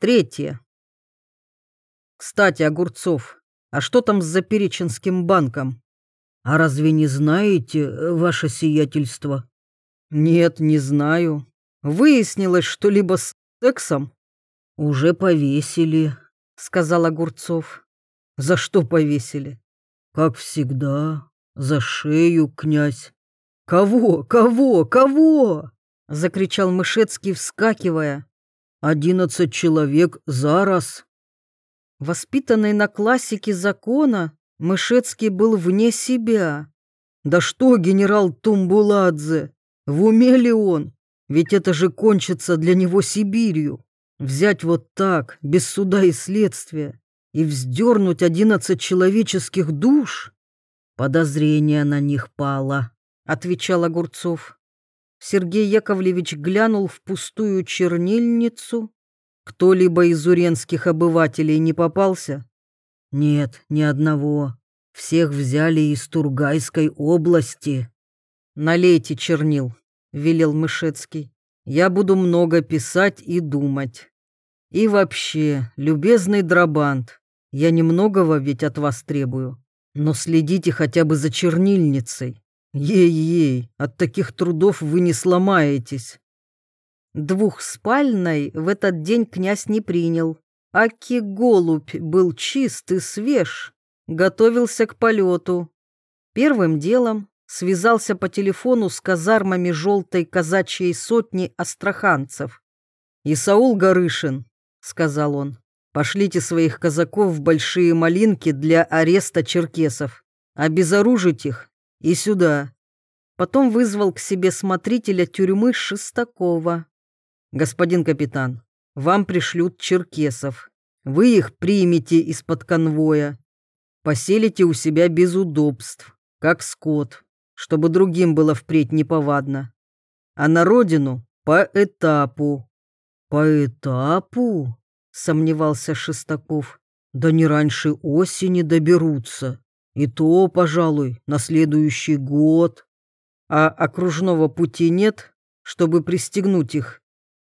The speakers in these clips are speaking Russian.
Третье. Кстати, Огурцов, а что там с Запереченским банком? А разве не знаете, э, ваше сиятельство? Нет, не знаю. Выяснилось что-либо с сексом? Уже повесили, сказал Огурцов. За что повесили? Как всегда, за шею, князь. Кого? Кого? Кого? закричал Мышецкий, вскакивая. Одиннадцать человек за раз. Воспитанный на классике закона, Мышецкий был вне себя. Да что генерал Тумбуладзе, в уме ли он? Ведь это же кончится для него Сибирью. Взять вот так, без суда и следствия, и вздернуть одиннадцать человеческих душ? Подозрение на них пало, отвечал Огурцов. Сергей Яковлевич глянул в пустую чернильницу. Кто-либо из уренских обывателей не попался? Нет, ни одного. Всех взяли из Тургайской области. Налейте чернил, велел Мышецкий. Я буду много писать и думать. И вообще, любезный Драбант, я немногого ведь от вас требую, но следите хотя бы за чернильницей. Ей-ей, от таких трудов вы не сломаетесь. Двухспальной в этот день князь не принял. Аки голубь был чист и свеж, готовился к полету. Первым делом связался по телефону с казармами желтой казачьей сотни астраханцев. «Исаул Горышин», — сказал он, — «пошлите своих казаков в большие малинки для ареста черкесов, обезоружить их и сюда». Потом вызвал к себе смотрителя тюрьмы Шестакова. «Господин капитан, вам пришлют черкесов. Вы их примете из-под конвоя. Поселите у себя без удобств, как скот, чтобы другим было впредь неповадно. А на родину по этапу». «По этапу?» — сомневался Шестаков. «Да не раньше осени доберутся. И то, пожалуй, на следующий год». «А окружного пути нет, чтобы пристегнуть их?»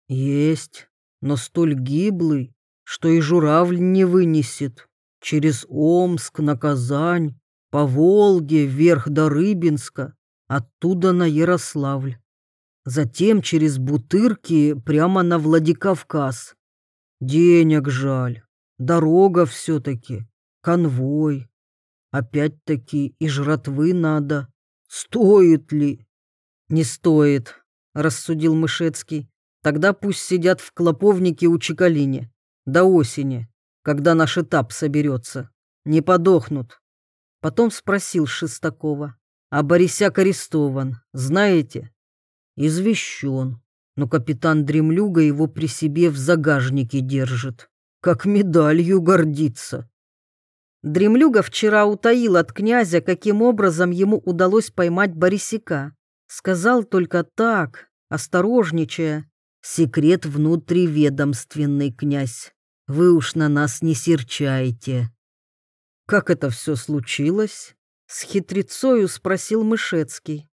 «Есть, но столь гиблый, что и журавль не вынесет. Через Омск на Казань, по Волге вверх до Рыбинска, оттуда на Ярославль. Затем через Бутырки прямо на Владикавказ. Денег жаль, дорога все-таки, конвой. Опять-таки и жратвы надо. Стоит ли? Не стоит, рассудил Мышецкий. Тогда пусть сидят в клоповнике у Чекалини. До осени, когда наш этап соберется. Не подохнут. Потом спросил Шестакова. А Борисяк арестован, знаете? Извещен. Но капитан Дремлюга его при себе в загажнике держит. Как медалью гордится. Дремлюга вчера утаил от князя, каким образом ему удалось поймать Борисяка. Сказал только так, осторожничая. «Секрет внутриведомственный, князь. Вы уж на нас не серчайте». «Как это все случилось?» — с хитрецою спросил Мышецкий.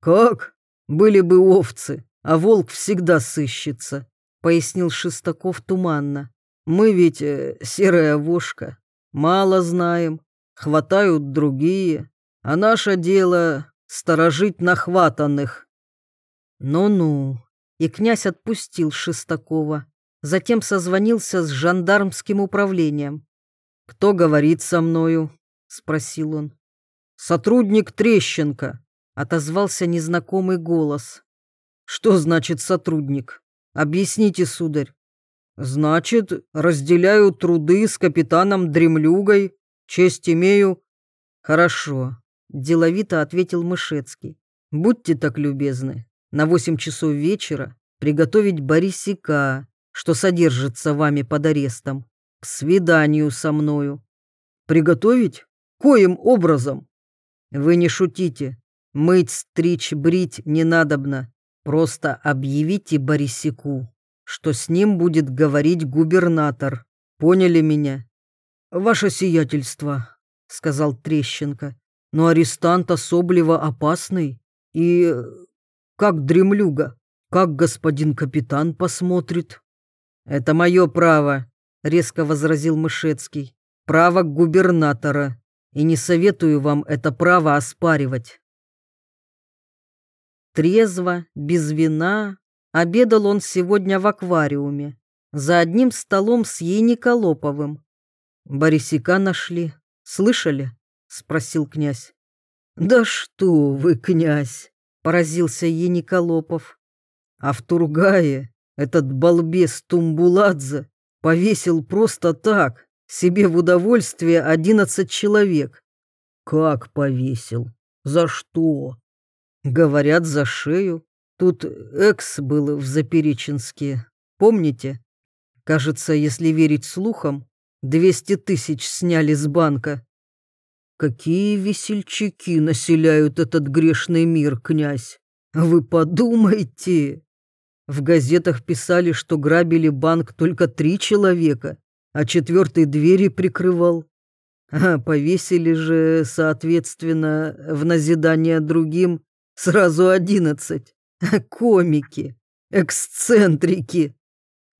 «Как? Были бы овцы, а волк всегда сыщется», — пояснил Шестаков туманно. «Мы ведь э, серая вошка, Мало знаем, хватают другие, а наше дело — сторожить нахватанных. Ну-ну, и князь отпустил Шестакова, затем созвонился с жандармским управлением. «Кто говорит со мною?» — спросил он. «Сотрудник Трещенко», — отозвался незнакомый голос. «Что значит сотрудник? Объясните, сударь». Значит, разделяю труды с капитаном Дремлюгой, честь имею. Хорошо, деловито ответил Мышецкий. Будьте так любезны, на восемь часов вечера приготовить Борисика, что содержится вами под арестом, к свиданию со мною. Приготовить? Коим образом? Вы не шутите. Мыть, стричь, брить не надобно. Просто объявите Борисику, что с ним будет говорить губернатор. Поняли меня? Ваше сиятельство, сказал Трещенко. Но арестант особливо опасный. И как дремлюга, как господин капитан посмотрит. Это мое право, резко возразил Мышецкий. Право губернатора. И не советую вам это право оспаривать. Трезво, без вина, обедал он сегодня в аквариуме, за одним столом с Ениколоповым. Борисика нашли. Слышали? спросил князь. Да что вы, князь, поразился Ениколопов. А в Тургае этот балбес Тумбуладзе повесил просто так, себе в удовольствие одиннадцать человек. Как повесил? За что? Говорят, за шею. Тут экс был в Запереченске. Помните? Кажется, если верить слухам, двести тысяч сняли с банка. Какие весельчаки населяют этот грешный мир, князь. Вы подумайте. В газетах писали, что грабили банк только три человека, а четвертый двери прикрывал. А повесили же, соответственно, в назидание другим сразу одиннадцать. Комики, эксцентрики.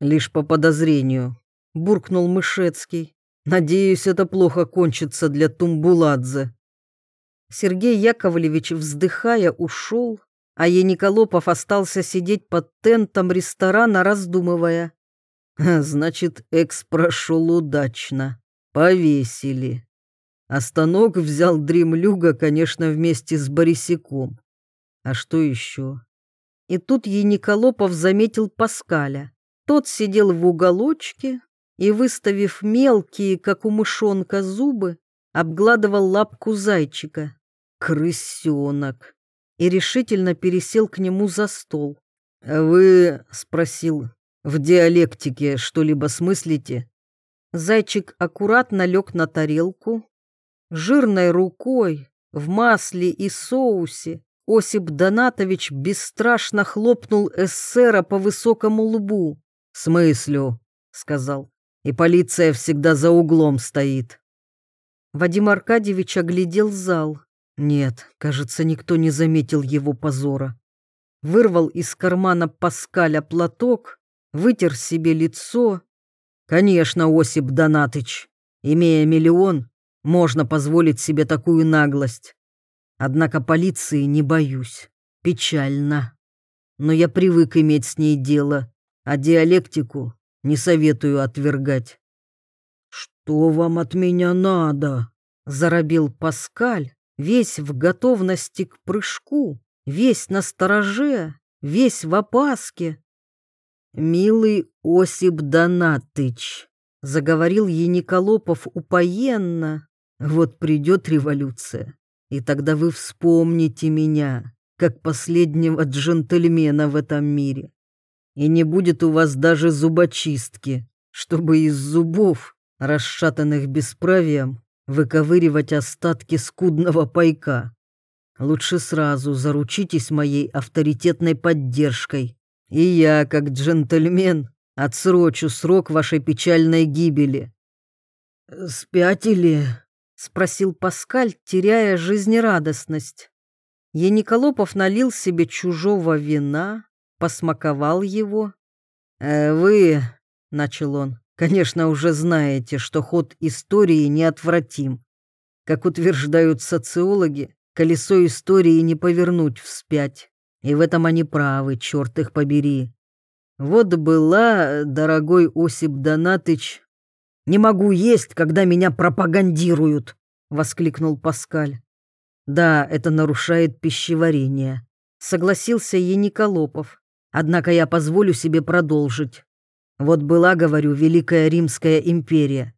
Лишь по подозрению, буркнул Мышецкий. Надеюсь, это плохо кончится для Тумбуладзе. Сергей Яковлевич, вздыхая, ушел, а Ениколопов остался сидеть под тентом ресторана, раздумывая. Значит, экс прошел удачно. Повесили. А станок взял дремлюга, конечно, вместе с Борисиком. А что еще? И тут Ениколопов заметил Паскаля. Тот сидел в уголочке и, выставив мелкие, как у мышонка, зубы, обгладывал лапку зайчика. Крысенок и решительно пересел к нему за стол. «Вы, — спросил, — в диалектике что-либо смыслите?» Зайчик аккуратно лег на тарелку. Жирной рукой, в масле и соусе, Осип Донатович бесстрашно хлопнул эсера по высокому лбу. «Смыслю», — сказал, — «и полиция всегда за углом стоит». Вадим Аркадьевич оглядел зал. Нет, кажется, никто не заметил его позора. Вырвал из кармана Паскаля платок, вытер себе лицо. Конечно, Осип Донатыч, имея миллион, можно позволить себе такую наглость. Однако полиции не боюсь. Печально. Но я привык иметь с ней дело, а диалектику не советую отвергать. «Что вам от меня надо?» — заробил Паскаль, весь в готовности к прыжку, весь на стороже, весь в опаске. «Милый Осип Донатыч», — заговорил Ениколопов упоенно, — «вот придет революция, и тогда вы вспомните меня, как последнего джентльмена в этом мире. И не будет у вас даже зубочистки, чтобы из зубов, расшатанных бесправием, выковыривать остатки скудного пайка. Лучше сразу заручитесь моей авторитетной поддержкой, и я, как джентльмен, отсрочу срок вашей печальной гибели». «Спятили?» — спросил Паскаль, теряя жизнерадостность. Ениколопов налил себе чужого вина, посмаковал его. «Э, «Вы», — начал он, Конечно, уже знаете, что ход истории неотвратим. Как утверждают социологи, колесо истории не повернуть вспять. И в этом они правы, черт их побери. Вот была, дорогой Осип Донатыч... «Не могу есть, когда меня пропагандируют!» — воскликнул Паскаль. «Да, это нарушает пищеварение», — согласился Ениколопов. «Однако я позволю себе продолжить. Вот была, говорю, Великая Римская империя.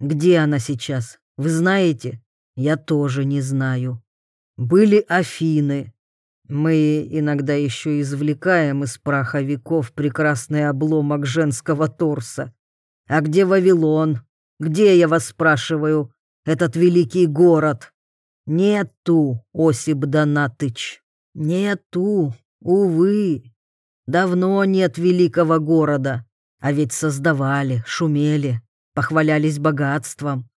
Где она сейчас? Вы знаете? Я тоже не знаю. Были Афины. Мы иногда еще извлекаем из праха веков прекрасный обломок женского торса. А где Вавилон? Где, я вас спрашиваю, этот великий город? Нету, Осип Донатыч, нету, увы. Давно нет великого города. А ведь создавали, шумели, похвалялись богатством.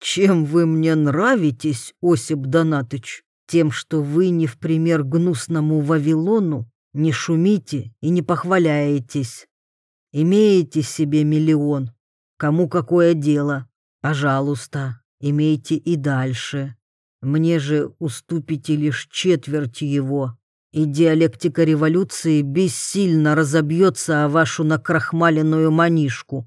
Чем вы мне нравитесь, Осип Донатыч? Тем, что вы не в пример гнусному Вавилону не шумите и не похваляетесь. Имеете себе миллион. Кому какое дело? Пожалуйста, имейте и дальше. Мне же уступите лишь четверть его, и диалектика революции бессильно разобьется о вашу накрахмаленную манишку.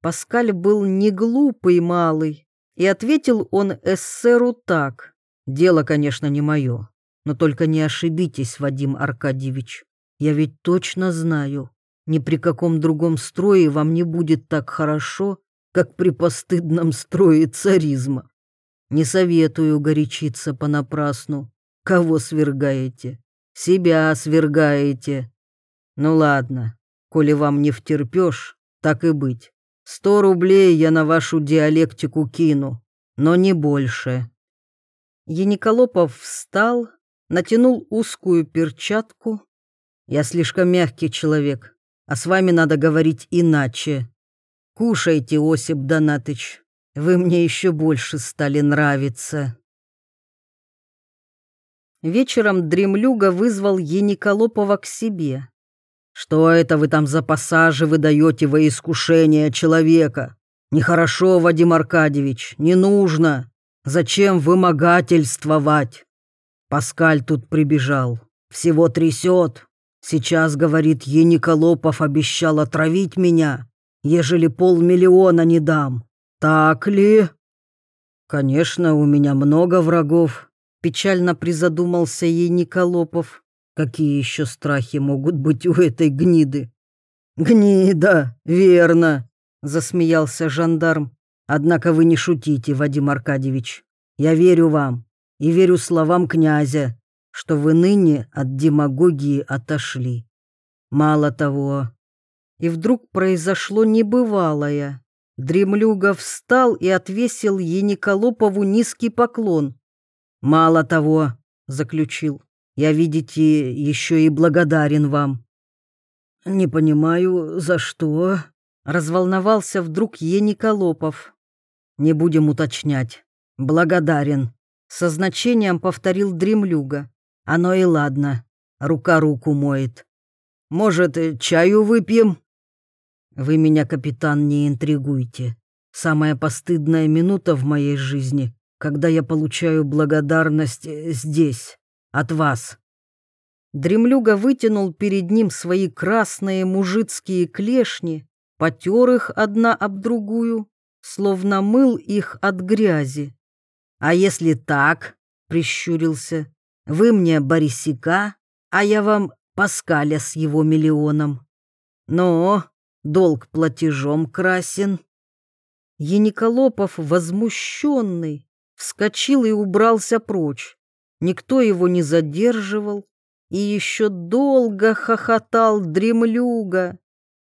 Паскаль был не глупый малый, и ответил он эсеру так. «Дело, конечно, не мое, но только не ошибитесь, Вадим Аркадьевич. Я ведь точно знаю, ни при каком другом строе вам не будет так хорошо, как при постыдном строе царизма. Не советую горячиться понапрасну. Кого свергаете? Себя свергаете. Ну ладно, коли вам не втерпешь, так и быть. Сто рублей я на вашу диалектику кину, но не больше. Яниколопов встал, натянул узкую перчатку. Я слишком мягкий человек, а с вами надо говорить иначе. Кушайте, Осип Донатыч, вы мне еще больше стали нравиться. Вечером дремлюга вызвал Ениколопова к себе. «Что это вы там за пассажи выдаете во искушение человека? Нехорошо, Вадим Аркадьевич, не нужно. Зачем вымогательствовать?» Паскаль тут прибежал. Всего трясет. Сейчас, говорит, Ениколопов обещал отравить меня, ежели полмиллиона не дам. Так ли? Конечно, у меня много врагов. Печально призадумался Ениколопов. Какие еще страхи могут быть у этой гниды? Гнида, верно, засмеялся жандарм. Однако вы не шутите, Вадим Аркадьевич. Я верю вам и верю словам князя что вы ныне от демагогии отошли. Мало того, и вдруг произошло небывалое. Дремлюга встал и отвесил Ениколопову низкий поклон. «Мало того», — заключил, — «я, видите, еще и благодарен вам». «Не понимаю, за что?» — разволновался вдруг Ениколопов. «Не будем уточнять. Благодарен», — со значением повторил Дремлюга. Оно и ладно. Рука руку моет. Может, чаю выпьем? Вы меня, капитан, не интригуйте. Самая постыдная минута в моей жизни, когда я получаю благодарность здесь, от вас. Дремлюга вытянул перед ним свои красные мужицкие клешни, потер их одна об другую, словно мыл их от грязи. «А если так?» — прищурился. Вы мне Борисика, а я вам Паскаля с его миллионом. Но долг платежом красен. Ениколопов, возмущенный, вскочил и убрался прочь. Никто его не задерживал, и еще долго хохотал дремлюга.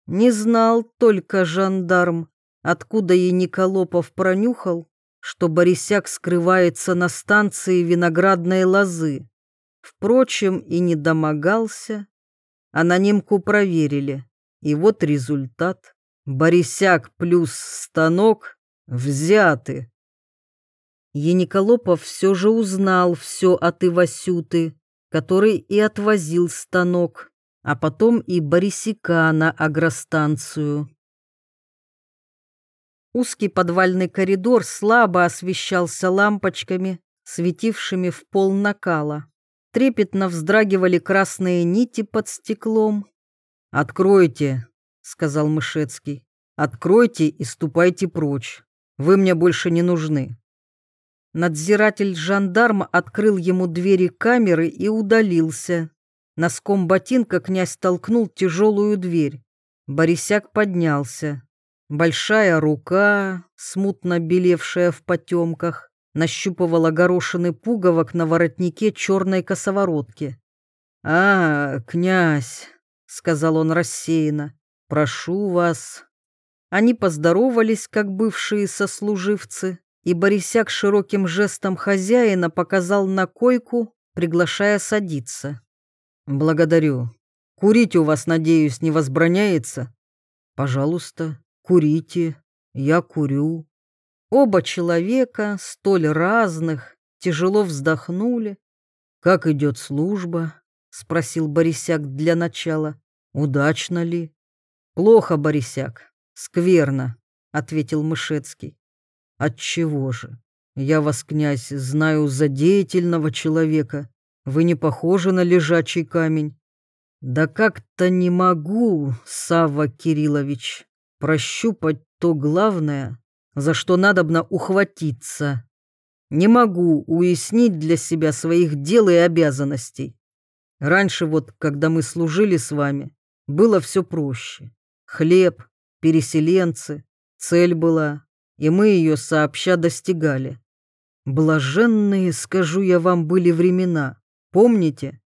Не знал только жандарм, откуда Ениколопов пронюхал, что Борисяк скрывается на станции виноградной лозы. Впрочем, и не домогался. Анонимку проверили. И вот результат. Борисяк плюс станок взяты. Ениколопов все же узнал все от Ивасюты, который и отвозил станок, а потом и Борисика на агростанцию. Узкий подвальный коридор слабо освещался лампочками, светившими в пол накала. Трепетно вздрагивали красные нити под стеклом. «Откройте», — сказал Мышецкий. «Откройте и ступайте прочь. Вы мне больше не нужны». Надзиратель-жандарм открыл ему двери камеры и удалился. Носком ботинка князь толкнул тяжелую дверь. Борисяк поднялся. Большая рука, смутно белевшая в потемках, нащупывала горошины пуговок на воротнике черной косоворотки. «А, князь», — сказал он рассеянно, — «прошу вас». Они поздоровались, как бывшие сослуживцы, и Борисяк широким жестом хозяина показал на койку, приглашая садиться. «Благодарю. Курить у вас, надеюсь, не возбраняется?» «Пожалуйста», Курите, я курю. Оба человека, столь разных, тяжело вздохнули. «Как идет служба?» — спросил Борисяк для начала. «Удачно ли?» Плохо, Борисяк, скверно, ответил Мышецкий. Отчего же? Я вас, князь, знаю за деятельного человека. Вы не похожи на лежачий камень. Да как-то не могу, Савва Кириллович, прощупать то главное, за что надобно ухватиться. Не могу уяснить для себя своих дел и обязанностей. Раньше вот, когда мы служили с вами, было все проще. Хлеб, переселенцы, цель была, и мы ее сообща достигали. Блаженные, скажу я вам, были времена. Помните?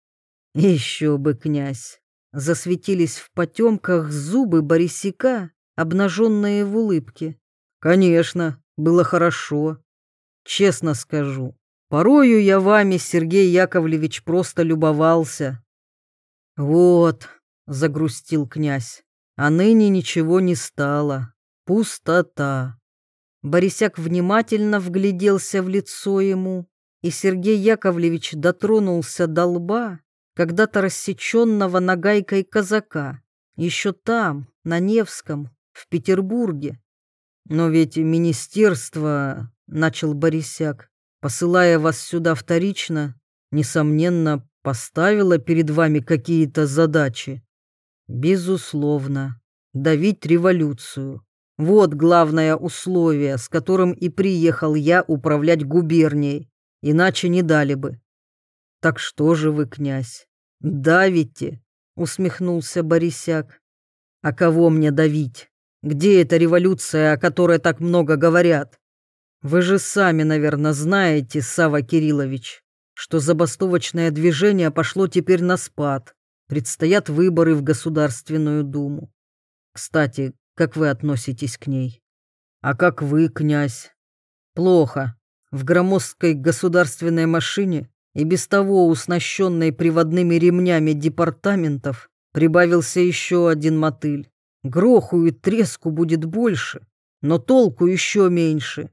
Еще бы, князь. Засветились в потемках зубы Борисика, обнаженные в улыбке. Конечно, было хорошо. Честно скажу, порою я вами, Сергей Яковлевич, просто любовался. Вот, загрустил князь, а ныне ничего не стало. Пустота. Борисяк внимательно вгляделся в лицо ему, и Сергей Яковлевич дотронулся до лба, когда-то рассеченного нагайкой казака, еще там, на Невском, в Петербурге. Но ведь министерство, начал Борисяк, посылая вас сюда вторично, несомненно, поставило перед вами какие-то задачи. Безусловно, давить революцию, вот главное условие, с которым и приехал я управлять губернией, иначе не дали бы. Так что же вы, князь, давите? Усмехнулся Борисяк. А кого мне давить? Где эта революция, о которой так много говорят? Вы же сами, наверное, знаете, Сава Кириллович, что забастовочное движение пошло теперь на спад. Предстоят выборы в Государственную Думу. Кстати, как вы относитесь к ней? А как вы, князь? Плохо. В громоздкой государственной машине и без того уснащенной приводными ремнями департаментов прибавился еще один мотыль. Гроху и треску будет больше, но толку еще меньше.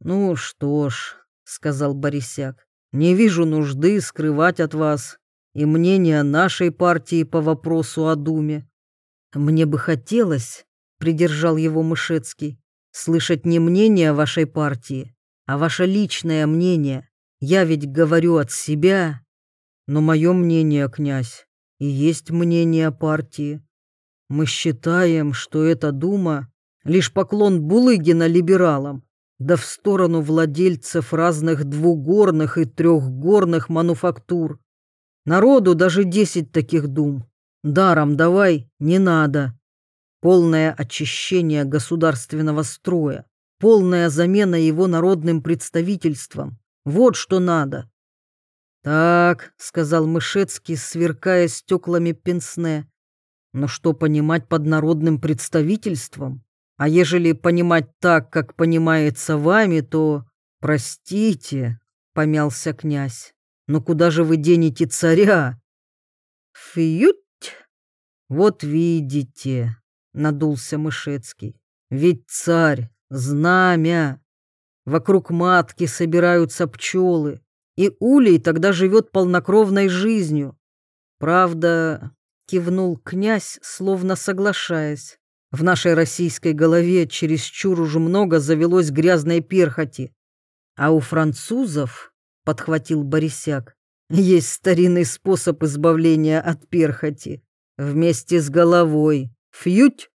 Ну что ж, сказал Борисяк, не вижу нужды скрывать от вас и мнение нашей партии по вопросу о Думе. «Мне бы хотелось», — придержал его Мышецкий, «слышать не мнение вашей партии, а ваше личное мнение. Я ведь говорю от себя. Но мое мнение, князь, и есть мнение партии. Мы считаем, что эта дума — лишь поклон Булыгина либералам, да в сторону владельцев разных двугорных и трехгорных мануфактур. Народу даже десять таких дум Даром давай, не надо. Полное очищение государственного строя, полная замена его народным представительством. Вот что надо. Так, сказал Мышецкий, сверкая стеклами пенсне. Но что понимать под народным представительством? А ежели понимать так, как понимается вами, то... Простите, помялся князь. Но куда же вы денете царя? Фьють! «Вот видите», — надулся Мышецкий, — «ведь царь, знамя. Вокруг матки собираются пчелы, и улей тогда живет полнокровной жизнью. Правда, кивнул князь, словно соглашаясь. В нашей российской голове чересчур уж много завелось грязной перхоти. А у французов, подхватил Борисяк, есть старинный способ избавления от перхоти. Вместе с головой. Фьють?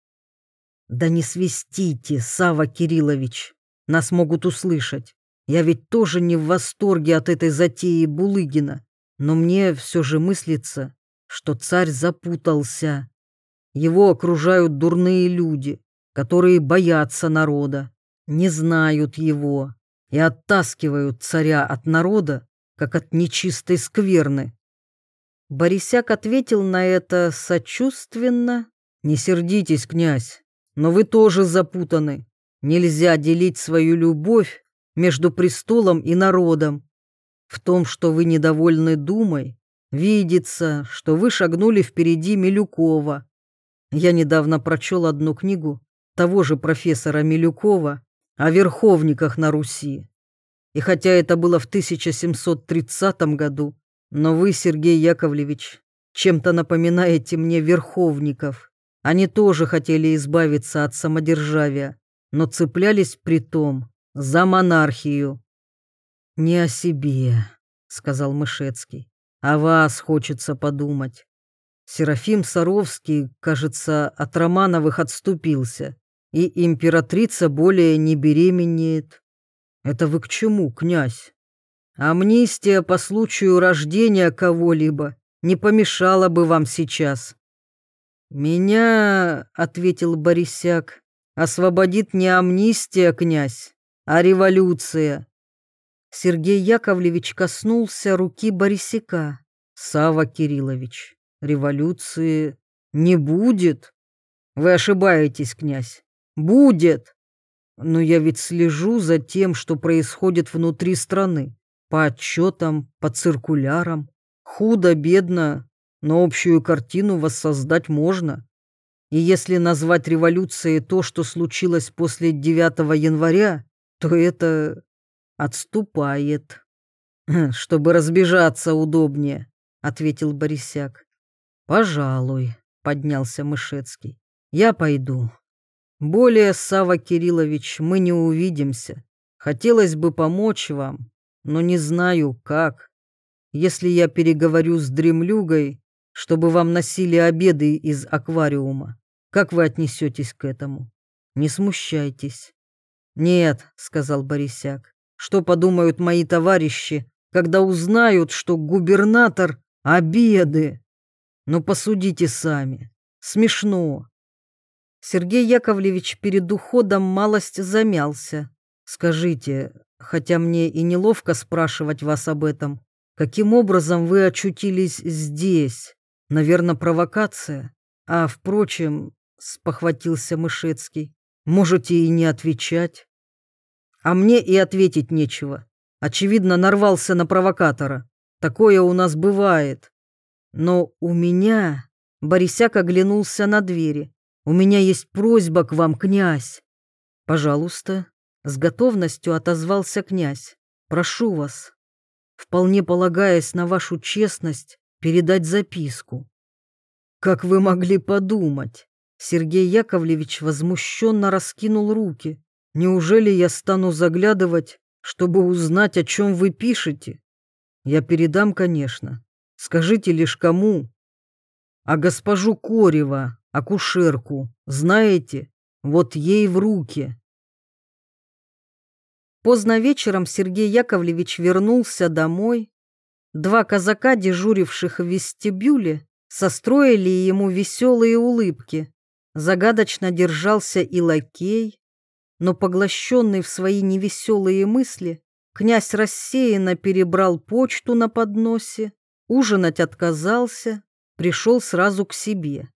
Да не свистите, Сава Кириллович. Нас могут услышать. Я ведь тоже не в восторге от этой затеи Булыгина. Но мне все же мыслится, что царь запутался. Его окружают дурные люди, которые боятся народа, не знают его и оттаскивают царя от народа, как от нечистой скверны. Борисяк ответил на это сочувственно. «Не сердитесь, князь, но вы тоже запутаны. Нельзя делить свою любовь между престолом и народом. В том, что вы недовольны Думой, видится, что вы шагнули впереди Милюкова. Я недавно прочел одну книгу того же профессора Милюкова о верховниках на Руси. И хотя это было в 1730 году, но вы, Сергей Яковлевич, чем-то напоминаете мне верховников. Они тоже хотели избавиться от самодержавия, но цеплялись при том за монархию. «Не о себе», — сказал Мышецкий, — «о вас хочется подумать. Серафим Саровский, кажется, от Романовых отступился, и императрица более не беременеет. Это вы к чему, князь? Амнистия по случаю рождения кого-либо не помешала бы вам сейчас. Меня, — ответил Борисяк, — освободит не амнистия, князь, а революция. Сергей Яковлевич коснулся руки Борисяка. Сава Кириллович, революции не будет. Вы ошибаетесь, князь. Будет. Но я ведь слежу за тем, что происходит внутри страны. По отчетам, по циркулярам. Худо-бедно, но общую картину воссоздать можно. И если назвать революцией то, что случилось после 9 января, то это отступает. «Чтобы разбежаться удобнее», — ответил Борисяк. «Пожалуй», — поднялся Мышецкий. «Я пойду. Более, Сава Кириллович, мы не увидимся. Хотелось бы помочь вам, но не знаю, как. Если я переговорю с дремлюгой, чтобы вам носили обеды из аквариума, как вы отнесетесь к этому? Не смущайтесь». «Нет», — сказал Борисяк, — «что подумают мои товарищи, когда узнают, что губернатор — обеды?» Ну, посудите сами. Смешно. Сергей Яковлевич перед уходом малость замялся. Скажите, хотя мне и неловко спрашивать вас об этом, каким образом вы очутились здесь? Наверное, провокация. А, впрочем, спохватился Мышецкий, можете и не отвечать. А мне и ответить нечего. Очевидно, нарвался на провокатора. Такое у нас бывает. Но у меня... Борисяк оглянулся на двери. «У меня есть просьба к вам, князь». «Пожалуйста», — с готовностью отозвался князь. «Прошу вас, вполне полагаясь на вашу честность, передать записку». «Как вы могли подумать?» Сергей Яковлевич возмущенно раскинул руки. «Неужели я стану заглядывать, чтобы узнать, о чем вы пишете?» «Я передам, конечно, Скажите лишь кому. А госпожу Корева, акушерку, знаете? Вот ей в руки. Поздно вечером Сергей Яковлевич вернулся домой. Два казака, дежуривших в вестибюле, состроили ему веселые улыбки. Загадочно держался и лакей, но поглощенный в свои невеселые мысли, князь рассеянно перебрал почту на подносе, Ужинать отказался, пришел сразу к себе.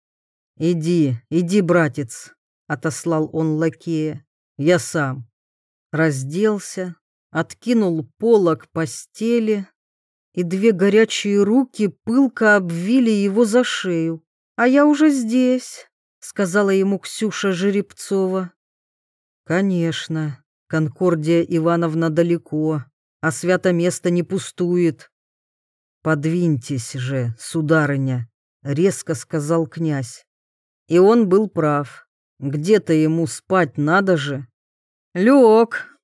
«Иди, иди, братец», — отослал он лакея, — «я сам». Разделся, откинул полок постели, и две горячие руки пылко обвили его за шею. «А я уже здесь», — сказала ему Ксюша Жеребцова. «Конечно, Конкордия Ивановна далеко, а свято место не пустует», «Подвиньтесь же, сударыня», — резко сказал князь. И он был прав. Где-то ему спать надо же. Лег,